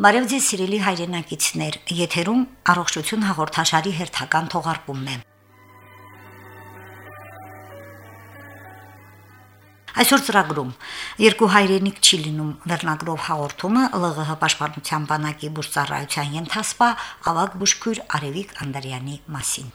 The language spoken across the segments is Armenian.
Բարև ձեզ սիրելի հայրենակիցներ, եթերում առողջություն հաղորդաշարի հերթական թողարկումն է։ Այսօր ծրագրում. Երկու հայրենիք չի լինում վերնագրով հաղորդումը ԼՂՀ պաշտպանության բանակի բուժծառայության ենթասպա ավակ բուժքույր Արևիկ Անդրյանի մասին։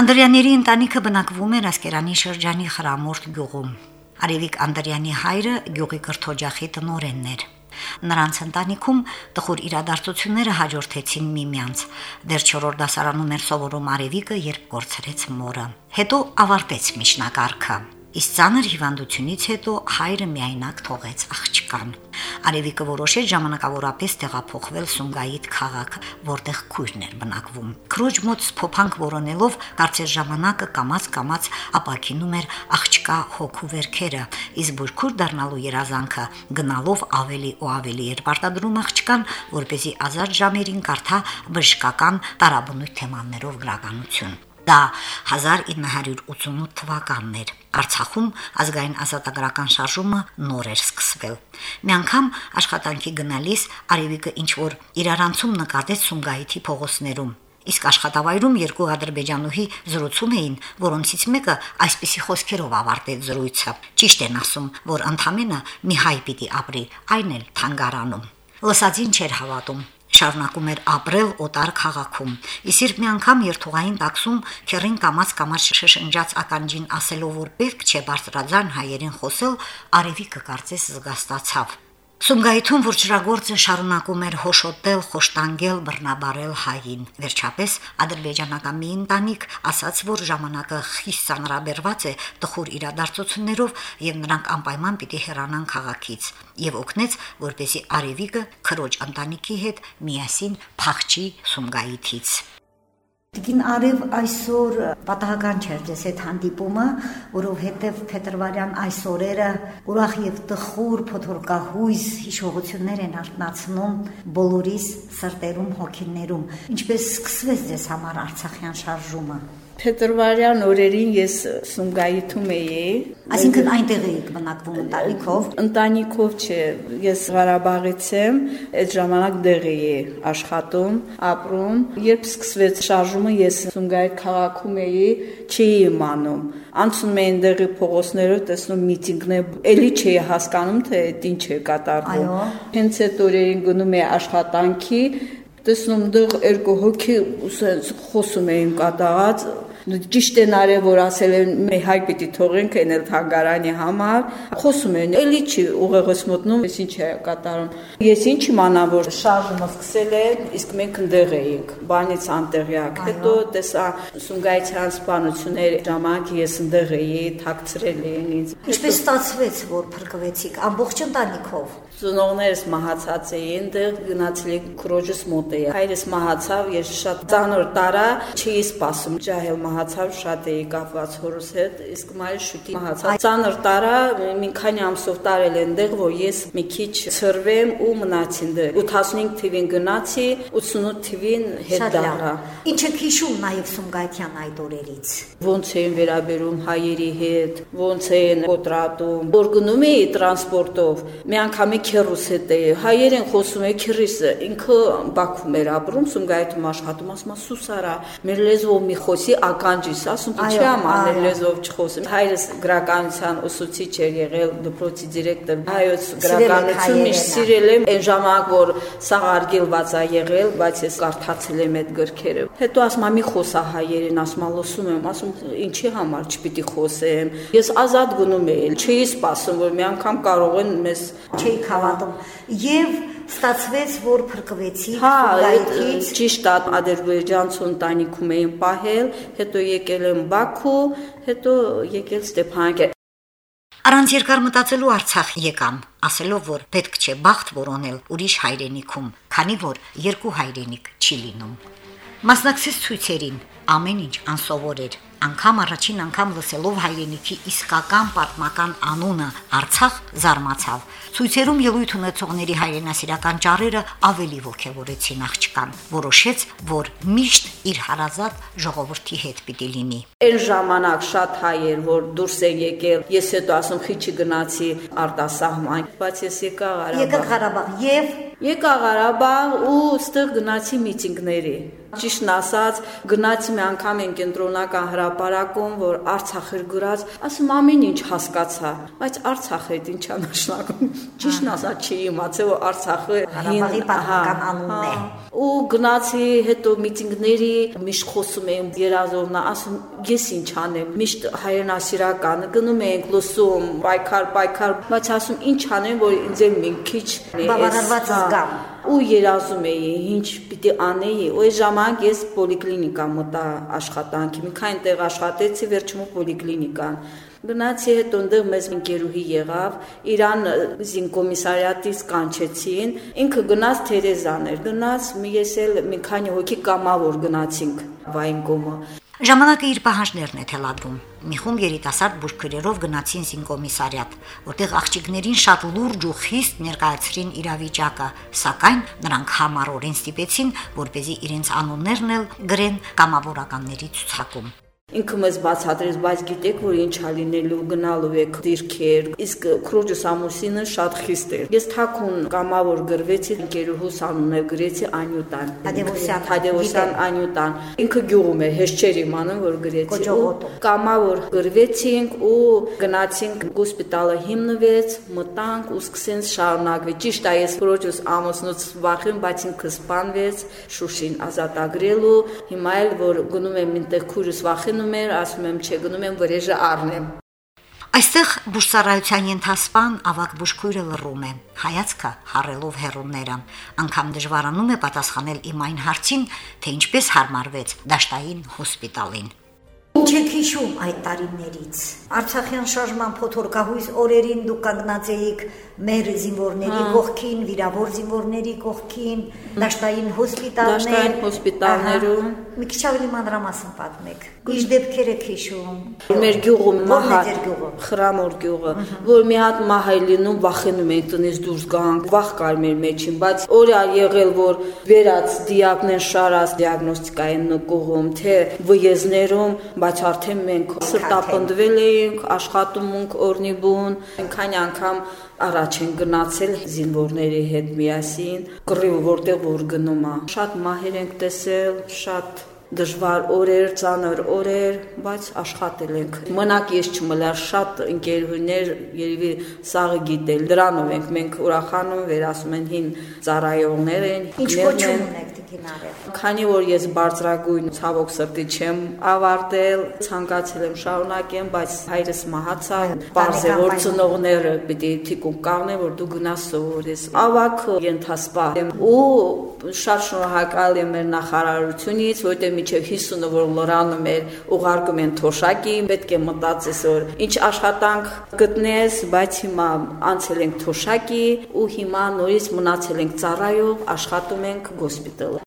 Անդրյանների ընտանիքը բնակվում էր Ասկերանի շրջանի Խրամորդ գյուղում։ Արևիկ Անդրյանի հայրը գյուղի կրթօջախի տնօրենն էր։ Նրանց ընտանիքում տխուր իրադարձությունները հաջորդեցին միմյանց։ Դեռ 4-րդ դասարանում էր սովորում Արևիկը, երբ կորցրեց մորը։ Հետո ավարտեց միջնակարգը։ Իսկ ցաներ հիվանդությունից հետո հայրը միայնակ թողեց աղջկան։ Արևիկը որոշեց ժամանակավորապես տեղափոխվել Սունգայիթ քաղաք, որտեղ քույրն էր բնակվում։ Քրոջ մոտ փոփանք որոնելով, կարծես ժամանակը կամած-կամած ապակինում էր աղջկա հոգու վերքերը, իսկ բուրքուր դառնալու երազանքը գնալով ավելի ու ավելի էր պարտադրում աղջկան, որ เป զի ազատ ժամերին կարդա բժշկական տարաբնույթ թեմաներով գրականություն։ Դա 1988 թվականն էր։ Արցախում ազգային ազատագրական շարժումը նոր էր սկսվել։ Մի անգամ աշխատանքի գնալիս Արևիկը ինչ որ իրարանցում նկատեց Սունգայիթի փողոցներում։ Իսկ աշխատավայրում երկու ադրբեջանուհի զրուցում էին, որոնցից մեկը այսպիսի խոսքերով ավարտեց զրույցը. Ճիշտ են ասում, որ ընդամենը մի հայ պիտի ապրի, այն էլ թանգարանում։ Լսածին չէր հավատում շարունակում էր ապրել օտար քաղաքում։ Իսկ մի անգամ երթուղային տաքսում քերին կամած կամած շշնջաց ականջին ասելով որ պետք չէ բարձրաձայն հայերեն խոսել, Արևիկը կարծես զգաստացավ։ Սունգայիթում վրջրագործը շարունակում էր հոշոտել, խոշտանգել, բռնաբարել հային։ Վերջապես ադրբեջանական մի ընտանիք ասաց, որ ժամանակը խիստ ծանրաբերված է տխուր իրադարձություններով եւ նրանք անպայման պիտի հեռանան քաղաքից եւ օգնեց, որպեսի Արևիկը քրոջ ընտանիքի հետ միասին փախչի Սունգայիթից։ Տիկին Արև այսօր պատահական չէր ձեզ հետ հանդիպումը, որովհետև Փետրվարյան այսօրերը ուրախ եւ տխուր փոթորկահույզ հիշողություններ են արտնացնում բոլորիս սրտերում, հոգիներում։ Ինչպես սկսվեց ձեզ համար Արցախյան շարժումը։ Փետրվարյան օրերին ես Սումգայիթում էի։ Այսինքն այնտեղ էիք բնակվում ընտանիքով։ Ընտանիքով չէ, ես Ղարաբաղից եմ, այդ ժամանակ դեղ էի աշխատում, ապրում։ Երբ սկսվեց շարժումը, ես Սումգայիթ քաղաքում էի, չէի իմանում։ Անցնում էին դեղի փողոցներով, տեսնում միտինգներ, ելի չէի հասկանում, թե այդ ինչ է կատարվում։ Հենց այդ օրերին գնում էի աշխատանքի, տեսնում դեռ երկու հոգի խոսում էին կատաղած Ճիշտ են արել, որ ասել են մի հայ պիտի թողենք էնել թանգարանի համար։ Խոսում են, էլի չի ուղեղս մտնում, ես ինչ է կատարում։ Ես ինչ իմանամ, որ շարժումը սկսել է, իսկ մենք ընդեղ էինք, բանից անտեղյակ։ Հետո տեսա Սունգայցյան սպանություններ ժամանակ ես ընդեղ էի, թաքցրել էին ինձ։ Ինչպես ստացվեց, որ փրկվեցիք ամբողջ ընտանիքով։ Ծնողներս մահացած էին, դեռ գնացել եք քրոջս մոտ էի։ Հայրս մահացավ, ես շատ ծանր տարա, չի սպասում, ջահել մահացավ, շատ էի կապված հորս հետ, իսկ մայր շուտի մահացավ։ Ծանր տարա, մի քանի ամսով տարել են դեղ, որ ես մի քիչ ծրվեմ ու մնացին դեղ։ 85 թվին գնացի, 88 թվին հետ դառա։ Ինչ եք հիշում նաև Սումգայթյան այդ օրերից։ Ոնց էին վերաբերում հայերի հետ, ոնց էին կոտրատում։ Որ գնում էի տրանսպորտով, մի անգամ քերուս հետ էի, հայերեն խոսում էի քերիսը, ինքը Բաքվում էր ապրում, Սումգայիթում աշխատում, ասում սուսարա, մեր լեզվով մի խոսի ականջիս, ասում ինչի՞ ամանել լեզվով չխոսեմ։ Հայրս գրականության ուսուցիչ էր եղել, դպրոցի դիրեկտոր։ Հայոց գրականություն միշտ սիրել եմ, այն ժամանակ որ սաղարգելված է եղել, բայց ես կարդացել եմ այդ գրքերը։ Հետո ասում մի խոսա հայերեն, ասում լսում եմ, ասում ինչի համար չպիտի խոսեմ։ Ես ազատ գնում էի, չի սպասում որ մի անգամ կարող են մեզ չէի հավատում։ Եվ ստացվեց, որ փրկվեցի Հա, ճիշտ է, ադրբեջանցու ընտանիքում էին պահել, հետո եկել եմ Բաքու, հետո եկել Ստեփանակերտ։ Առանց երկար մտածելու Արցախ եկան, ասելով, որ պետք չէ բախտ որոնել ուրիշ հայրենիքում, քանի որ երկու հայրենիք չի լինում։ Մասնակցեց ցույցերին, ամեն ինչ անսովոր էր անգամ առաջին անգամ լսելով հայրենիքի իսկական պատմական անունը Արցախ զարմացավ։ Ցույցերում ելույթ ունեցողների հայրենասիրական ճառերը ավելի ողջավորեցին աղջկան։ Որոշեց, որ միշտ իր հարազատ ժողովրդի հետ պիտի լինի։ Այն ժամանակ շատ հայեր, որ դուրս են եկել, ես հետո ասում խիչի գնացի արտասահման, բայց ես եկա Ղարաբաղ։ Եկա Ղարաբաղ եւ Եկա Ղարաբաղ ու ստեղ գնացի միտինգների։ Ճիշտն ասած, գնացի մի անգամ են կենտրոնական հրապարակում, որ Արցախեր գրած, ասում ամեն ինչ հասկացա, բայց Արցախը այդ ինչա նշանակում։ Ճիշտն ասած չի իմացել, որ Արցախը Ղարաբաղի պատմական անունն է։ Ու գնացի հետո միտինգների միշտ խոսում էին երազովնա, ասում ես ինչ անեմ, միշտ հայրենասիրական գնում ենք լսում, պայքար, պայքար, բայց ասում ինչ անեմ, որ ինձ էլ մի քիչ բավարարված զգամ ու երազում էի ինչ պիտի անեի ու այս ժամանակ ես պոլիկլինիկա մտա աշխատանքի մի քանի տեղ աշխատեցի վերջում պոլիկլինիկան Գնացի հետո ընդեղ մեզ ընկերուհի եղավ, իրան զինկոմիսարիատից կանչեցին, ինքը գնաց Թերեզան էր, գնաց մի ես էլ մի քանի հոգի կամավոր գնացինք վայնկոմը։ Ժամանակը իր պահանջներն է թելադրում։ Մի խումբ երիտասարդ բուժքրերով գնացին Սինկոմիսարիատ, որտեղ աղջիկներին շատ լուրջ ու խիստ ներկայացրին իրավիճակը, սակայն նրանք համառորեն ստիպեցին, որպեսզի իրենց անուններն էլ գրեն կամավորականների ցուցակում։ Ինքը մեզ բացատրեց, բայց գիտեք, որ ինչա լինելու գնալու եք դիրքեր, իսկ քրոջս ամուսինը շատ խիստ էր։ Ես թակուն կամավոր գրվեցի ընկերուհուս անունը գրեցի Անյուտան։ Թադևոսյան, Թադևոսյան Անյուտան։ Ինքը գյուղում է, հեշտ չէր իմանում, որ գրեցի։ Կամավոր գրվեցինք ու գնացինք հոսպիտալը հիմնվեց, մտանք ու սկսենք շարունակվել։ Ճիշտ է, ես քրոջս ամուսնուց վախեմ, բայց ինքը սպանվեց Շուշին ազատագրելու։ Հիմա էլ որ գնում եմ ինտեղ քուրս վախեն գնում էր, ասում եմ, չէ, գնում եմ վրեժը առնեմ։ Այստեղ բուժսարայության ենթասպան ավակ բուժքույրը լռում է, հայացքը հառելով հերունները, անգամ դժվարանում է պատասխանել իմ այն հարցին, թե ինչպես հարմարվեց դաշտային հոսպիտալին։ Ինչ եք հիշում այդ տարիներից։ Արցախյան շարժման փոթորկահույս օրերին դուք կանգնած էիք մեր զինվորների կողքին, վիրավոր զինվորների կողքին, դաշտային հոսպիտալներ, Դաշտային հոսպիտալներում։ Մի քիչ ավելի մանրամասն պատմեք։ Ինչ դեպքեր եք հիշում։ Մեր գյուղում է մահա խրամոր գյուղը, որ մի հատ մահ է լինում, վախենում ենք տնից դուրս գանք, վախ կար մեր մեջին, բայց օրա եղել որ վերած դիագնոզ շարած դիագնոստիկային նկողում, թե վեզներում, բայց արդեն մենք սրտապնդվել էինք, աշխատում ենք օրնիբուն, այնքան անգամ առաջ են գնացել զինվորների հետ միասին, կռիվ որտեղ որ գնում է։ Շատ մահեր ենք տեսել, շատ դժվար օրեր, ծանր օրեր, բայց աշխատել ենք։ Մնակ ես չմլա շատ ընկերուհիներ երևի սաղը գիտել։ Դրանով ենք մենք ուրախանում, վերասում են հին ծառայողներ են։ Ինչ կոչում ունեք Տիկինարև։ Քանի որ ես բարձրագույն ցավոք սրտի չեմ ավարտել, ցանկացել եմ շարունակեմ, բայց հայրս մահացավ։ է որ ծնողները պիտի թիկուն կաղնեն, որ դու գնաս սովորես։ Ավակ ենթասպա եմ ու շատ շնորհակալ եմ մեր նախարարությունից, որտեղ միջև 50-ը որ լրանում էր, ուղարկում են թոշակի, պետք է մտածես որ ինչ աշխատանք գտնես, բայց հիմա անցել ենք թոշակի ու հիմա նորից մնացել ենք ծառայով, աշխատում ենք հոսպիտալը։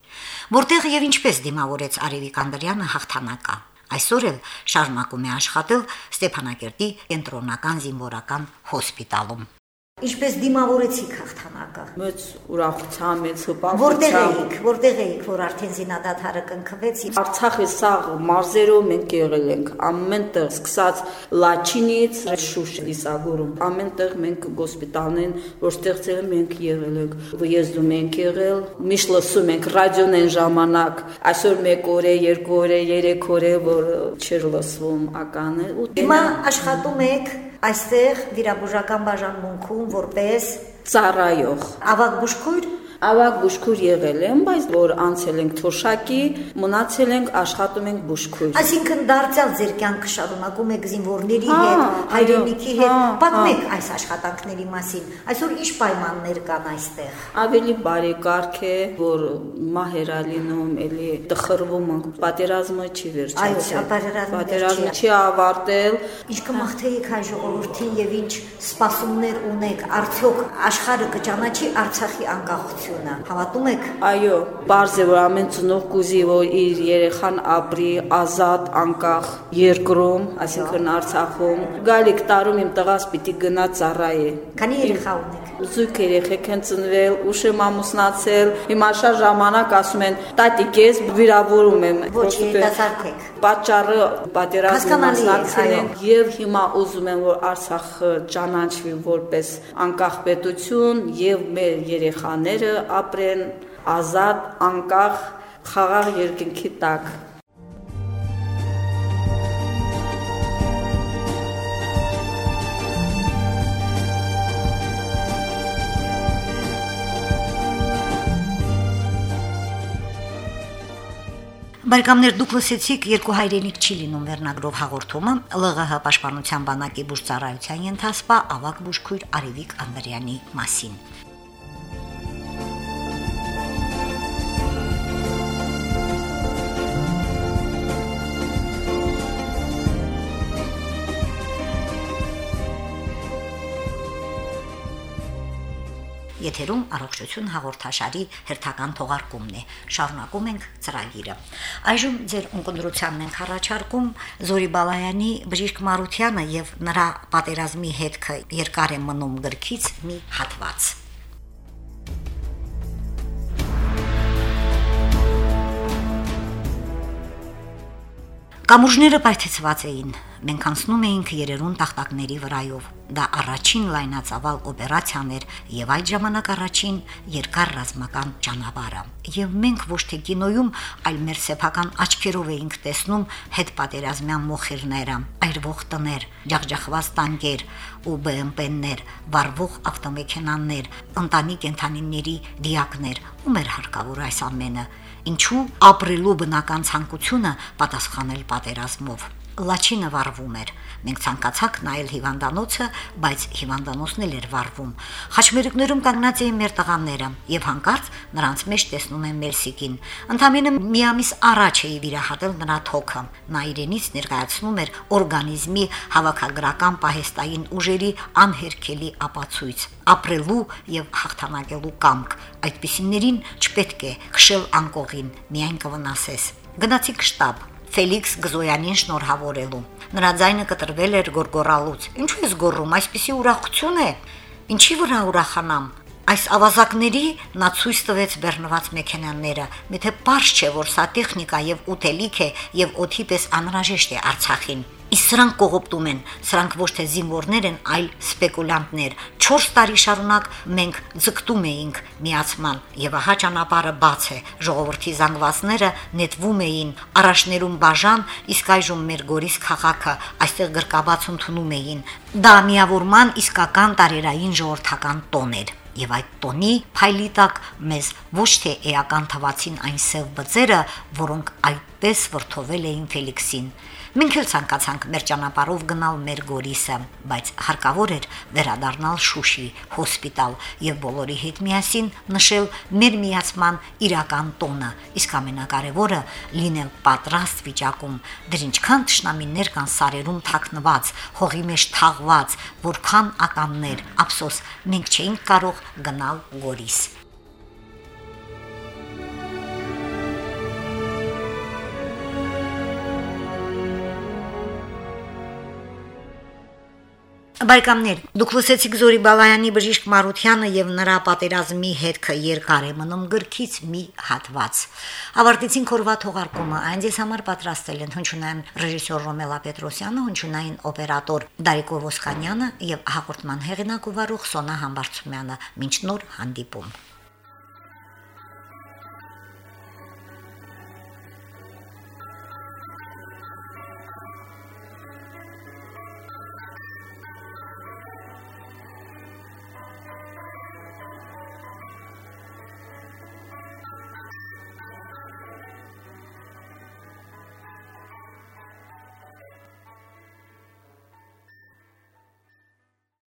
Որտեղ եւ ինչպես դիմավորեց Արևիկ Անդրյանը հաղթանակա։ Այսօր էլ շարունակում է աշխատել Ստեփանակերտի կենտրոնական զինվորական հոսպիտալում։ Ինչպես դիմավորեցիք հաղթանակը։ Մեծ ուրախությամբ, մեծ Որտեղ հպարտությամբ էիք, որտեղ էիք, որ արդեն զինադադարը կնքվեց։ Արցախի սաղ մարզերով մենք եղել ենք ամենտեղ սկսած Լաչինից Շուշ Իսագորում ամենտեղ մենք հոսպիտալն են որ ստեղծել են, մենք եղել ենք վեզդում ենք եղել միշտ լսում ենք ռադիոն են ժամանակ այսօր 1 օր է 2 օր է 3 օր է որ չեր լսվում ականը Հիմա աշխատում եք այստեղ վիրաբուժական բաժանմունքում որպես ծառայող ավակ բուժքույր Ավակ բուժքույր եղել եմ, բայց որ անցել ենք թոշակի, մնացել ենք աշխատում ենք բուժքույր։ Այսինքն դարձյալ ձեր կյանքը շարունակում եք զինվորների Հա, հետ, հայրենիքի հետ։ հա, Պատմեք այս աշխատանքների մասին։ Այսօր ինչ պայմաններ կան այստեղ։ Ավելի բարեկարգ է, որ մահերա լինում, էլի տխրվում ենք, պատերազմը չի վերջացել։ Այո, պատերազմը չի ավարտել։ Ինչ կմաղթեիք հայ ժողովրդին եւ ինչ սպասումներ ունեք, արդյոք աշխարհը կճանաչի Արցախի անկախությունը։ հաջողությունը։ Հավատում եք։ Այո, բարձ է որ ամեն ծնող կուզի որ իր երեխան ապրի ազատ, անկախ երկրում, այսինքն Արցախում։ Գալիք տարում իմ տղաս պիտի գնա ծառայի։ Քանի երեխա ունեք։ Զույգ երեխեք են ծնվել, ուշ եմ ամուսնացել։ Հիմա շատ ժամանակ ասում են՝ «Տատիկ ես վիրավորում եմ»։ Ոչ, երիտասարդ եք։ Պատճառը պատերազմի է, մասնակցելն եւ հիմա ուզում եմ որ Արցախը ճանաչվի որպես անկախ պետություն եւ մեր երեխաները ապրեն ազատ, անկախ, խաղաղ երկնքի տակ։ Բարեկամներ դուք լսեցիք երկու հայրենիք չի լինում վերնագրով հաղորդումը ԼՂՀ պաշտպանության բանակի բուժծառայության ենթասպա ավակ բուժքույր Արևիկ Անդրյանի մասին։ Եթերում առողջություն հաղորդաշարի հերթական թողարկումն է։ Շարունակում ենք ծրագիրը։ Այժմ ձեր ունկնդրությանն ենք առաջարկում Զորի Բալայանի Բժիշկ Մարությանը եւ նրա պատերազմի հետքը երկար է մնում գրքից մի հատված։ Կամուրջները պայթեցված էին։ Մենք անցնում էինք երերուն տախտակների վրայով։ Դա առաջին լայնածավալ օպերացիան էր եւ այդ ժամանակ առաջին երկար ռազմական ճանապարհը։ Եվ մենք ոչ թե կինոյում, այլ մեր սեփական աչքերով էինք տեսնում հետ պատերազմյան մոխիրները, այրվող տներ, ջախջախված տանկեր ու BMP-ներ, վառվող ավտոմեքենաներ, ընտանի կենթանիների դիակներ, ու մեր հարկավոր այս ամենը ինչու ապրելու բնական ցանկությունը պատասխանել պատերազմով Լաչինը վառվում էր։ Մենք ցանկացանք նայել հիվանդանոցը, բայց հիվանդանոցն էլ էր վառվում։ Խաչմերուկներում կանգնած էին մեր տղաները, եւ հանկարծ նրանց մեջ տեսնում եմ Մելսիկին։ Ընդամենը մի ամիս առաջ էի վիրահատել նրա թոքը։ Նա իրենից ներկայացնում էր օրգանիզմի հավաքագրական պահեստային ուժերի անհերքելի ապացույց ապրելու եւ հաղթանակելու կամք։ Այդպիսիներին չպետք է քշել անկողին, միայն կվնասես։ Գնացի շտաբ, Ֆելիքս Գզոյանին շնորհավորելու։ Նրա ձայնը կտրվել էր գորգորալուց։ Ինչու ես գոռում, այսպիսի ուրախություն է։ Ինչի վրա ուրախանամ։ Այս ավազակների նա ցույց տվեց բեռնված մեքենաները։ Միթե པարզ չէ, որ սա տեխնիկա եւ ուտելիք է եւ օթի պես անհրաժեշտ է Արցախին։ Իսկ սրանք կողոպտում են, սրանք ոչ թե զինվորներ են, այլ սպեկուլյանտներ։ 4 տարի շարունակ մենք ձգտում էինք միացման, եւ ահա ճանապարհը բաց է։ Ժողովրդի զանգվածները նետվում էին առաջներում բաժան, իսկ այժմ մեր Գորիս քաղաքը այստեղ գրկաբաց ընդունում էին։ Դա միավորման իսկական տարերային ժողովրդական տոն էր եւ այդ տոնի փայլի տակ մեզ ոչ թե էական թվացին այն սև բծերը, որոնք այդպես վրթովել էին Ֆելիքսին։ Մենք էլ ցանկացանք մեր ճանապարհով գնալ մեր Գորիսը, բայց հարկավոր էր վերադառնալ Շուշի հոսպիտալ եւ բոլորի հետ միասին նշել մեր միացման իրական տոնը, իսկ ամենակարևորը լինել պատրաստ վիճակում։ Դեր ինչքան ճշնամիներ կան սարերում թաքնված, հողի մեջ թաղված, որքան ականներ, ափսոս, մենք չէինք կարող գնալ Գորիս։ Բարեկամներ, դուք լսեցիք Զորի Բալայանի բժիշկ Մարությանը եւ նրա պատերազմի հետքը երկար է մնում գրքից մի հատված։ Ավարտեցին կորվա թողարկումը, այն ձեզ համար պատրաստել են հնչյունային ռեժիսոր Ռոմելա Պետրոսյանը, հնչյունային օպերատոր Դարիկո Ոսկանյանը եւ հաղորդման հեղինակ ու վարող Սոնա Համբարձումյանը։ Մինչ նոր հանդիպում։